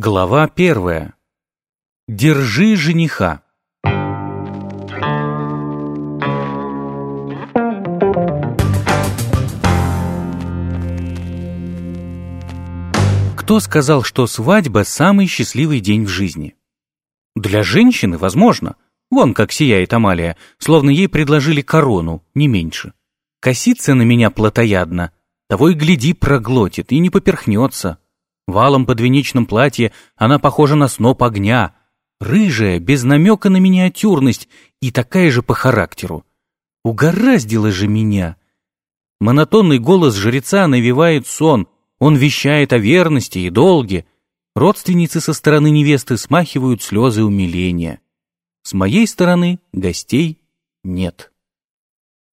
Глава первая. Держи жениха. Кто сказал, что свадьба – самый счастливый день в жизни? Для женщины, возможно. Вон как сияет Амалия, словно ей предложили корону, не меньше. Косится на меня плотоядно, того и гляди проглотит и не поперхнется. Валом подвенечном платье она похожа на сноп огня, рыжая, без намека на миниатюрность и такая же по характеру. Угораздило же меня. Монотонный голос жреца навевает сон – он вещает о верности и долге. Родственницы со стороны невесты смахивают слезы умиления. С моей стороны гостей нет.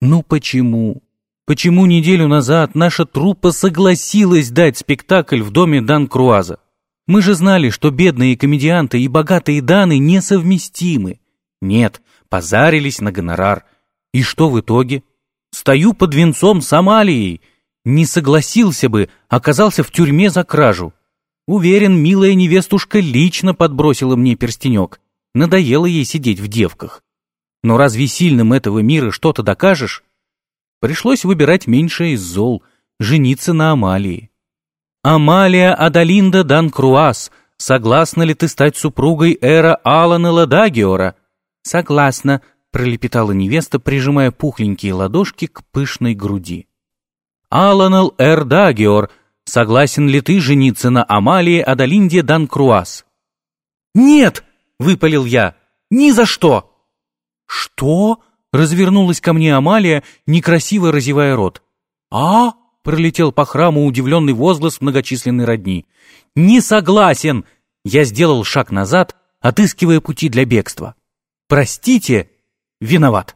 Ну почему? Почему неделю назад наша труппа согласилась дать спектакль в доме Дан Круаза? Мы же знали, что бедные комедианты и богатые Даны несовместимы. Нет, позарились на гонорар. И что в итоге? Стою под венцом с Амалией — не согласился бы, оказался в тюрьме за кражу. Уверен, милая невестушка лично подбросила мне перстенек. Надоело ей сидеть в девках. Но разве сильным этого мира что-то докажешь? Пришлось выбирать меньшее из зол, жениться на Амалии. Амалия Адалинда Дан Круас, согласна ли ты стать супругой Эра Алана Ладагиора? Согласна, пролепетала невеста, прижимая пухленькие ладошки к пышной груди. Аланел Эрдагиор, согласен ли ты жениться на Амалии Адалинде Данкруас?» «Нет!» — выпалил я. «Ни за что!» «Что?» — развернулась ко мне Амалия, некрасиво разевая рот. «А?» — пролетел по храму удивленный возглас многочисленной родни. «Не согласен!» Я сделал шаг назад, отыскивая пути для бегства. «Простите, виноват!»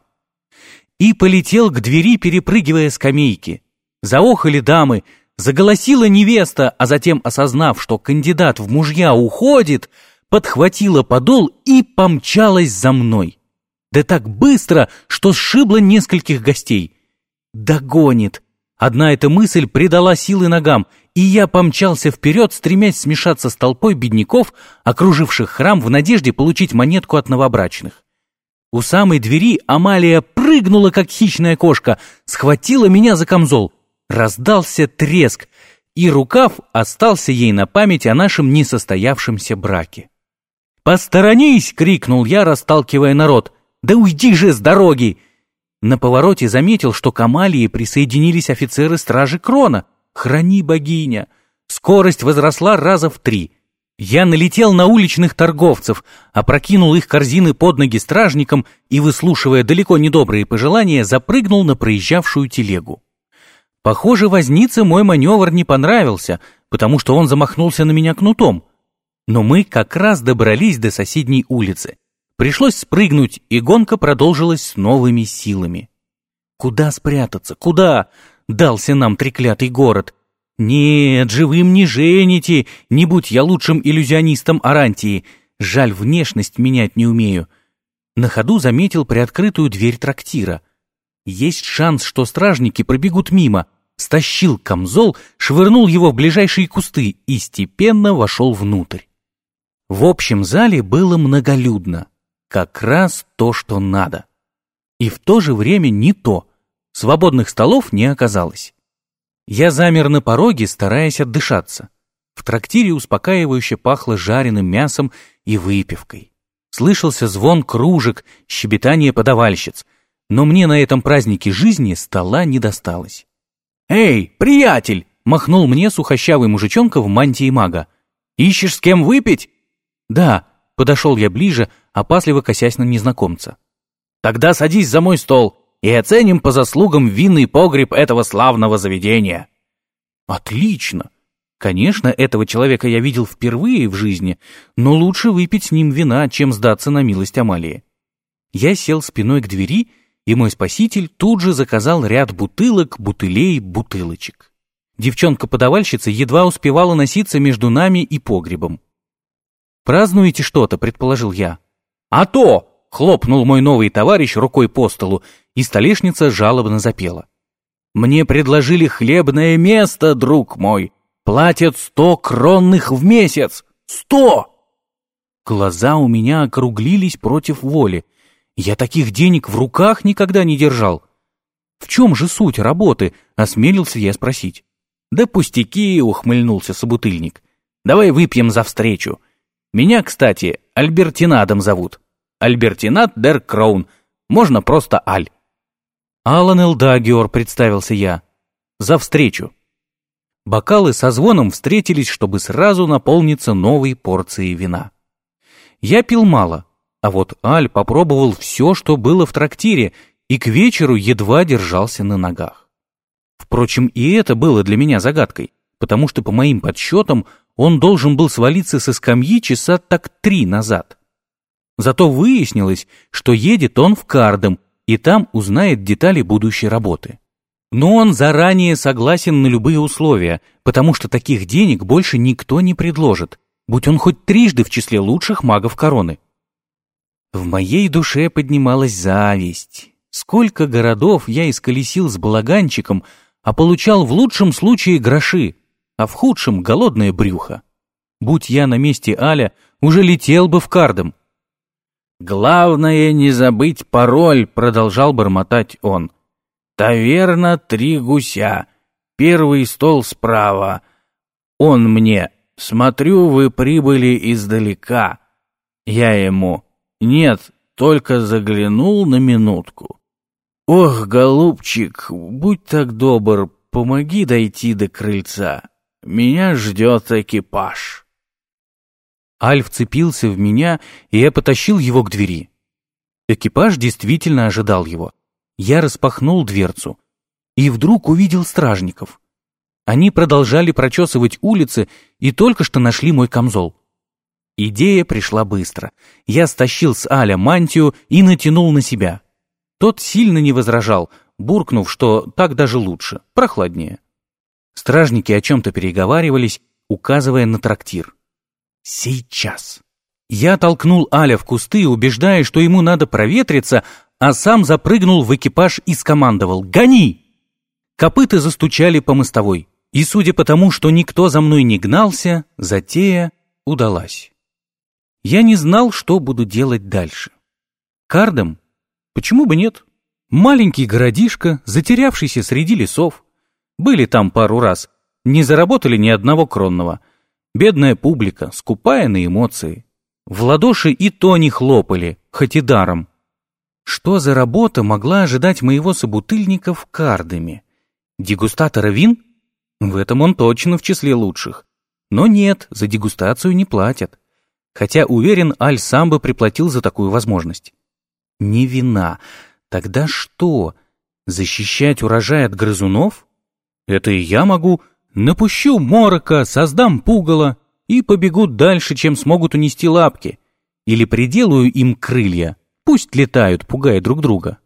И полетел к двери, перепрыгивая скамейки. Заохали дамы, заголосила невеста, а затем, осознав, что кандидат в мужья уходит, подхватила подол и помчалась за мной. Да так быстро, что сшибла нескольких гостей. Догонит. Одна эта мысль придала силы ногам, и я помчался вперед, стремясь смешаться с толпой бедняков, окруживших храм в надежде получить монетку от новобрачных. У самой двери Амалия прыгнула, как хищная кошка, схватила меня за камзол. Раздался треск, и рукав остался ей на память о нашем несостоявшемся браке. «Посторонись!» — крикнул я, расталкивая народ. «Да уйди же с дороги!» На повороте заметил, что к Амалии присоединились офицеры стражи Крона. «Храни богиня!» Скорость возросла раза в три. Я налетел на уличных торговцев, опрокинул их корзины под ноги стражникам и, выслушивая далеко недобрые пожелания, запрыгнул на проезжавшую телегу. Похоже, вознице мой маневр не понравился, потому что он замахнулся на меня кнутом. Но мы как раз добрались до соседней улицы. Пришлось спрыгнуть, и гонка продолжилась с новыми силами. Куда спрятаться? Куда? Дался нам треклятый город. Нет, живым не жените, не будь я лучшим иллюзионистом Арантии. Жаль, внешность менять не умею. На ходу заметил приоткрытую дверь трактира. Есть шанс, что стражники пробегут мимо — стащил камзол, швырнул его в ближайшие кусты и степенно вошел внутрь. В общем зале было многолюдно. Как раз то, что надо. И в то же время не то. Свободных столов не оказалось. Я замер на пороге, стараясь отдышаться. В трактире успокаивающе пахло жареным мясом и выпивкой. Слышался звон кружек, щебетание подавальщиц, но мне на этом празднике жизни стола не досталось. «Эй, приятель!» — махнул мне сухощавый мужичонка в мантии мага. «Ищешь с кем выпить?» «Да», — подошел я ближе, опасливо косясь на незнакомца. «Тогда садись за мой стол и оценим по заслугам винный погреб этого славного заведения». «Отлично! Конечно, этого человека я видел впервые в жизни, но лучше выпить с ним вина, чем сдаться на милость Амалии». Я сел спиной к двери и мой спаситель тут же заказал ряд бутылок, бутылей, бутылочек. Девчонка-подавальщица едва успевала носиться между нами и погребом. «Празднуете что-то?» — предположил я. «А то!» — хлопнул мой новый товарищ рукой по столу, и столешница жалобно запела. «Мне предложили хлебное место, друг мой. Платят сто кронных в месяц. Сто!» Глаза у меня округлились против воли. Я таких денег в руках никогда не держал. В чем же суть работы, осмелился я спросить. Да пустяки, ухмыльнулся собутыльник. Давай выпьем за встречу. Меня, кстати, Альбертинадом зовут. Альбертинад дер Кроун. Можно просто Аль. Алан Элдагиор, представился я. За встречу. Бокалы со звоном встретились, чтобы сразу наполниться новой порцией вина. Я пил мало, а вот Аль попробовал все, что было в трактире, и к вечеру едва держался на ногах. Впрочем, и это было для меня загадкой, потому что, по моим подсчетам, он должен был свалиться со скамьи часа так три назад. Зато выяснилось, что едет он в Кардем, и там узнает детали будущей работы. Но он заранее согласен на любые условия, потому что таких денег больше никто не предложит, будь он хоть трижды в числе лучших магов короны. В моей душе поднималась зависть. Сколько городов я исколесил с балаганчиком, а получал в лучшем случае гроши, а в худшем — голодное брюхо. Будь я на месте Аля, уже летел бы в кардом. «Главное не забыть пароль», — продолжал бормотать он. «Таверна «Три гуся». Первый стол справа. Он мне. Смотрю, вы прибыли издалека. Я ему. Нет, только заглянул на минутку. Ох, голубчик, будь так добр, помоги дойти до крыльца. Меня ждет экипаж. Аль вцепился в меня, и я потащил его к двери. Экипаж действительно ожидал его. Я распахнул дверцу и вдруг увидел стражников. Они продолжали прочесывать улицы и только что нашли мой камзол. Идея пришла быстро. Я стащил с Аля мантию и натянул на себя. Тот сильно не возражал, буркнув, что так даже лучше, прохладнее. Стражники о чем-то переговаривались, указывая на трактир. Сейчас. Я толкнул Аля в кусты, убеждая, что ему надо проветриться, а сам запрыгнул в экипаж и скомандовал «Гони!». Копыта застучали по мостовой, и, судя по тому, что никто за мной не гнался, затея удалась. Я не знал, что буду делать дальше. Кардом? Почему бы нет? Маленький городишко, затерявшийся среди лесов. Были там пару раз, не заработали ни одного кронного. Бедная публика, скупая на эмоции. В ладоши и то не хлопали, хоть и даром. Что за работа могла ожидать моего собутыльника в Кардеме? Дегустатора вин? В этом он точно в числе лучших. Но нет, за дегустацию не платят хотя, уверен, Аль сам бы приплатил за такую возможность. Не вина. Тогда что? Защищать урожай от грызунов? Это и я могу. Напущу морока, создам пугало и побегут дальше, чем смогут унести лапки. Или приделаю им крылья. Пусть летают, пугая друг друга.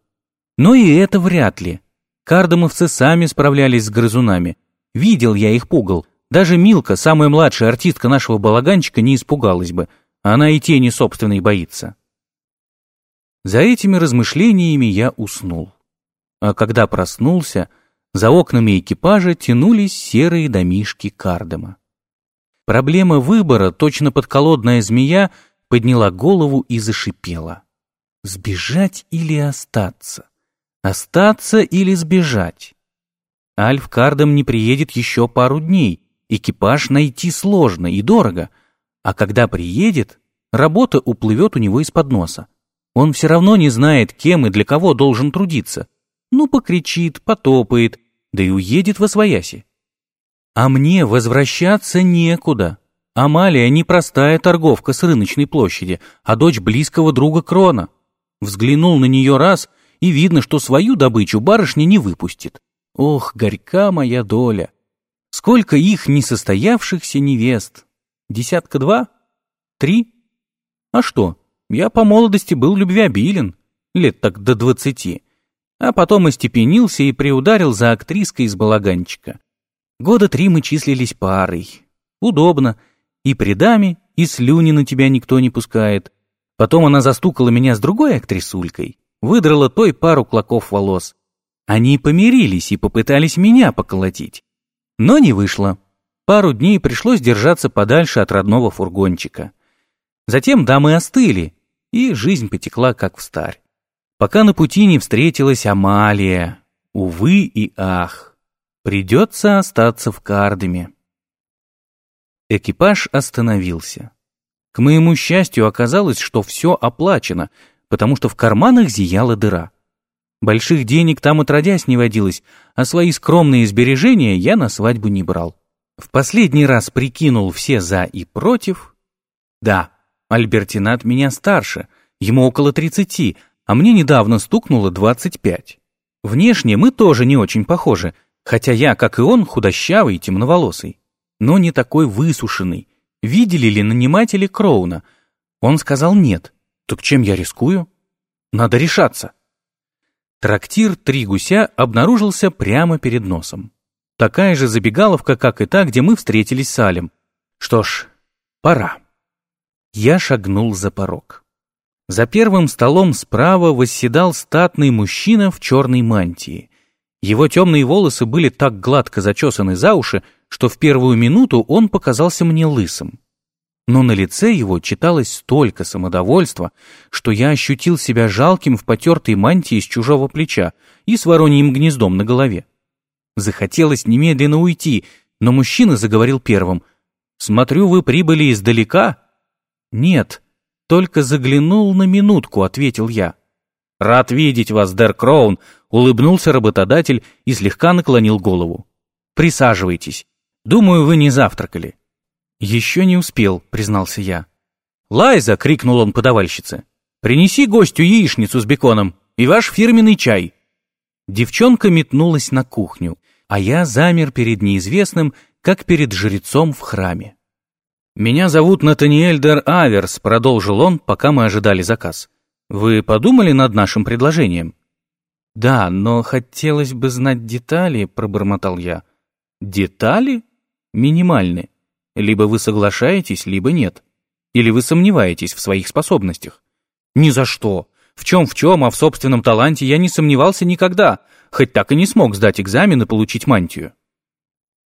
Но и это вряд ли. Кардамовцы сами справлялись с грызунами. Видел я их пугал. Даже Милка, самая младшая артистка нашего балаганчика, не испугалась бы — она и тени собственной боится. За этими размышлениями я уснул. А когда проснулся, за окнами экипажа тянулись серые домишки Кардема. Проблема выбора, точно подколодная змея, подняла голову и зашипела. Сбежать или остаться? Остаться или сбежать? Альф Кардем не приедет еще пару дней. Экипаж найти сложно и дорого — а когда приедет, работа уплывет у него из-под носа. Он все равно не знает, кем и для кого должен трудиться. Ну, покричит, потопает, да и уедет во свояси. А мне возвращаться некуда. Амалия не простая торговка с рыночной площади, а дочь близкого друга Крона. Взглянул на нее раз, и видно, что свою добычу барышня не выпустит. Ох, горька моя доля! Сколько их несостоявшихся невест! Десятка два? Три? А что, я по молодости был любвеобилен, лет так до двадцати, а потом остепенился и приударил за актриской из балаганчика. Года три мы числились парой. Удобно. И при даме, и слюни на тебя никто не пускает. Потом она застукала меня с другой актрисулькой, выдрала той пару клоков волос. Они помирились и попытались меня поколотить. Но не вышло. Пару дней пришлось держаться подальше от родного фургончика. Затем дамы остыли, и жизнь потекла как в старь. Пока на пути не встретилась Амалия. Увы и ах, придется остаться в Кардеме. Экипаж остановился. К моему счастью, оказалось, что все оплачено, потому что в карманах зияла дыра. Больших денег там отродясь не водилось, а свои скромные сбережения я на свадьбу не брал. В последний раз прикинул все «за» и «против». Да, Альбертинат меня старше, ему около тридцати, а мне недавно стукнуло двадцать пять. Внешне мы тоже не очень похожи, хотя я, как и он, худощавый и темноволосый. Но не такой высушенный. Видели ли наниматели Кроуна? Он сказал нет. Так чем я рискую? Надо решаться. Трактир «Три гуся» обнаружился прямо перед носом. Такая же забегаловка, как и та, где мы встретились с Алем. Что ж, пора. Я шагнул за порог. За первым столом справа восседал статный мужчина в черной мантии. Его темные волосы были так гладко зачесаны за уши, что в первую минуту он показался мне лысым. Но на лице его читалось столько самодовольства, что я ощутил себя жалким в потертой мантии с чужого плеча и с вороньим гнездом на голове. Захотелось немедленно уйти, но мужчина заговорил первым. «Смотрю, вы прибыли издалека?» «Нет, только заглянул на минутку», — ответил я. «Рад видеть вас, Дэр Кроун», — улыбнулся работодатель и слегка наклонил голову. «Присаживайтесь. Думаю, вы не завтракали». «Еще не успел», — признался я. «Лайза!» — крикнул он подавальщице. «Принеси гостю яичницу с беконом и ваш фирменный чай». Девчонка метнулась на кухню, а я замер перед неизвестным, как перед жрецом в храме. «Меня зовут Натаниэль Дер Аверс», — продолжил он, пока мы ожидали заказ. «Вы подумали над нашим предложением?» «Да, но хотелось бы знать детали», — пробормотал я. «Детали? Минимальны. Либо вы соглашаетесь, либо нет. Или вы сомневаетесь в своих способностях?» «Ни за что. В чем в чем, а в собственном таланте я не сомневался никогда, хоть так и не смог сдать экзамен и получить мантию».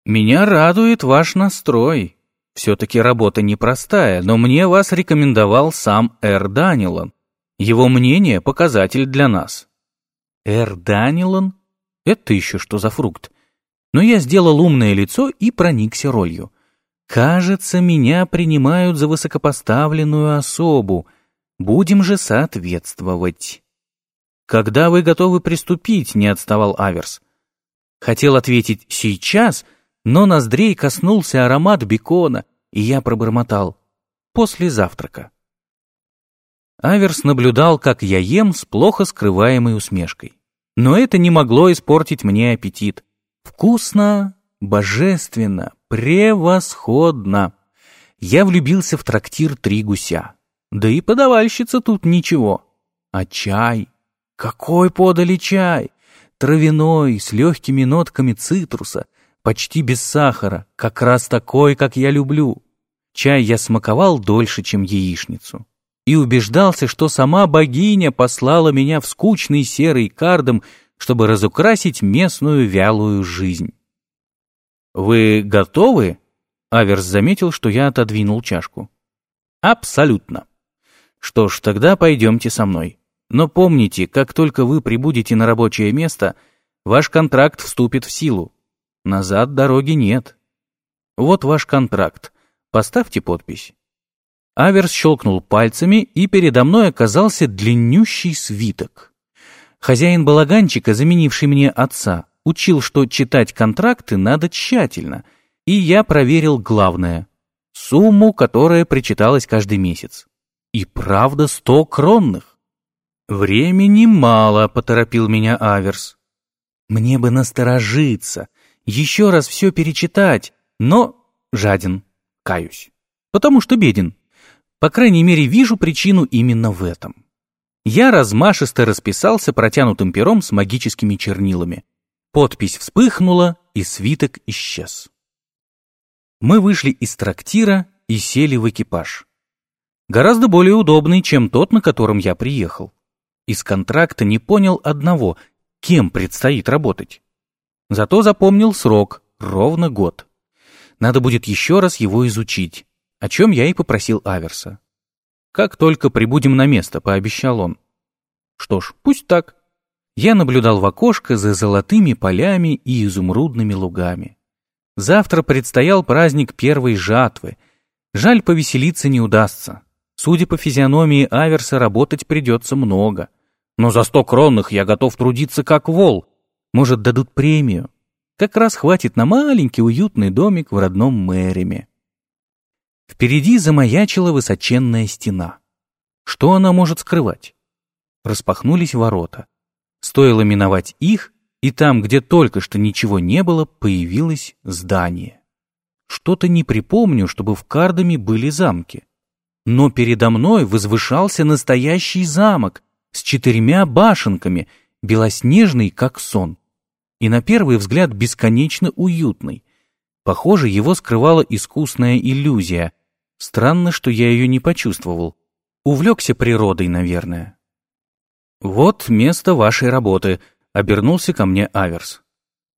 «Меня радует ваш настрой. Все-таки работа непростая, но мне вас рекомендовал сам Эр Данилан. Его мнение – показатель для нас». «Эр Данилан? Это еще что за фрукт?» Но я сделал умное лицо и проникся ролью. «Кажется, меня принимают за высокопоставленную особу. Будем же соответствовать». «Когда вы готовы приступить?» — не отставал Аверс. Хотел ответить «сейчас», но ноздрей коснулся аромат бекона, и я пробормотал «после завтрака». Аверс наблюдал, как я ем с плохо скрываемой усмешкой. Но это не могло испортить мне аппетит. Вкусно, божественно, превосходно. Я влюбился в трактир «Три гуся». Да и подавальщица тут ничего. А чай? Какой подали чай? Травяной, с легкими нотками цитруса, почти без сахара, как раз такой, как я люблю. Чай я смаковал дольше, чем яичницу. И убеждался, что сама богиня послала меня в скучный серый кардом, чтобы разукрасить местную вялую жизнь. «Вы готовы?» Аверс заметил, что я отодвинул чашку. «Абсолютно. Что ж, тогда пойдемте со мной. Но помните, как только вы прибудете на рабочее место, ваш контракт вступит в силу. Назад дороги нет. Вот ваш контракт. Поставьте подпись. Аверс щелкнул пальцами, и передо мной оказался длиннющий свиток. Хозяин балаганчика, заменивший мне отца, учил, что читать контракты надо тщательно, и я проверил главное — сумму, которая причиталась каждый месяц. И правда сто кронных. «Времени мало», — поторопил меня Аверс. «Мне бы насторожиться, еще раз все перечитать, но жаден, каюсь, потому что беден. По крайней мере, вижу причину именно в этом. Я размашисто расписался протянутым пером с магическими чернилами. Подпись вспыхнула, и свиток исчез. Мы вышли из трактира и сели в экипаж. Гораздо более удобный, чем тот, на котором я приехал. Из контракта не понял одного, кем предстоит работать. Зато запомнил срок, ровно год. Надо будет еще раз его изучить, о чем я и попросил Аверса. Как только прибудем на место, пообещал он. Что ж, пусть так. Я наблюдал в окошко за золотыми полями и изумрудными лугами. Завтра предстоял праздник первой жатвы. Жаль, повеселиться не удастся. Судя по физиономии Аверса, работать придется много. Но за сто кронных я готов трудиться как вол. Может, дадут премию. Как раз хватит на маленький уютный домик в родном Мэриме. Впереди замаячила высоченная стена. Что она может скрывать? Распахнулись ворота. Стоило миновать их, и там, где только что ничего не было, появилось здание. Что-то не припомню, чтобы в Кардаме были замки. Но передо мной возвышался настоящий замок с четырьмя башенками, белоснежный, как сон. И на первый взгляд бесконечно уютный. Похоже, его скрывала искусная иллюзия. Странно, что я ее не почувствовал. Увлекся природой, наверное. «Вот место вашей работы», — обернулся ко мне Аверс.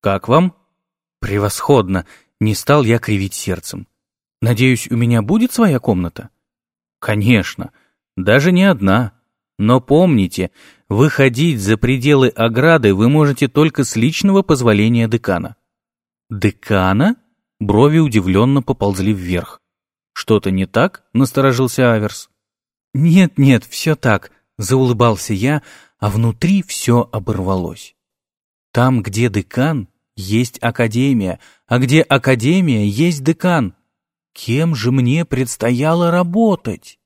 «Как вам?» «Превосходно!» — не стал я кривить сердцем. «Надеюсь, у меня будет своя комната?» Конечно, даже не одна. Но помните, выходить за пределы ограды вы можете только с личного позволения декана. Декана? Брови удивленно поползли вверх. Что-то не так? Насторожился Аверс. Нет, нет, все так, заулыбался я, а внутри все оборвалось. Там, где декан, есть академия, а где академия, есть декан. Кем же мне предстояло работать?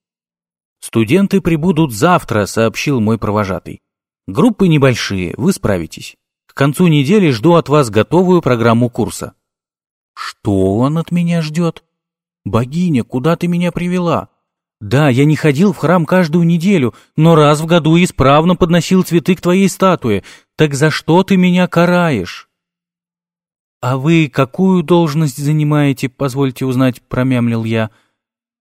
«Студенты прибудут завтра», — сообщил мой провожатый. «Группы небольшие, вы справитесь. К концу недели жду от вас готовую программу курса». «Что он от меня ждет?» «Богиня, куда ты меня привела?» «Да, я не ходил в храм каждую неделю, но раз в году исправно подносил цветы к твоей статуе. Так за что ты меня караешь?» «А вы какую должность занимаете, позвольте узнать», — промямлил я.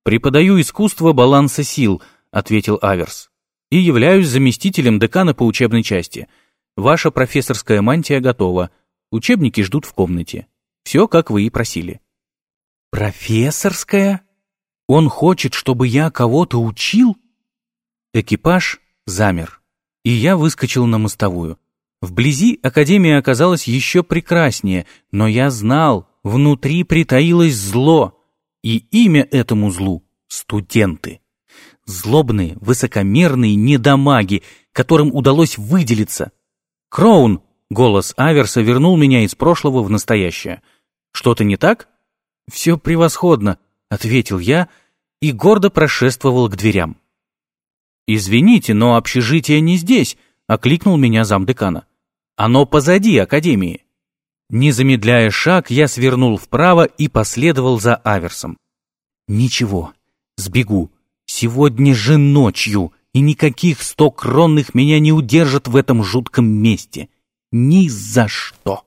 «Преподаю искусство баланса сил», — ответил Аверс. «И являюсь заместителем декана по учебной части. Ваша профессорская мантия готова. Учебники ждут в комнате. Все, как вы и просили». «Профессорская? Он хочет, чтобы я кого-то учил?» Экипаж замер, и я выскочил на мостовую. Вблизи Академия оказалась еще прекраснее, но я знал, внутри притаилось зло, и имя этому злу — студенты. Злобные, высокомерные недомаги, которым удалось выделиться. «Кроун!» — голос Аверса вернул меня из прошлого в настоящее. «Что-то не так?» «Все превосходно», — ответил я и гордо прошествовал к дверям. «Извините, но общежитие не здесь», — окликнул меня замдекана. Оно позади Академии. Не замедляя шаг, я свернул вправо и последовал за Аверсом. Ничего, сбегу. Сегодня же ночью, и никаких сто кронных меня не удержат в этом жутком месте. Ни за что.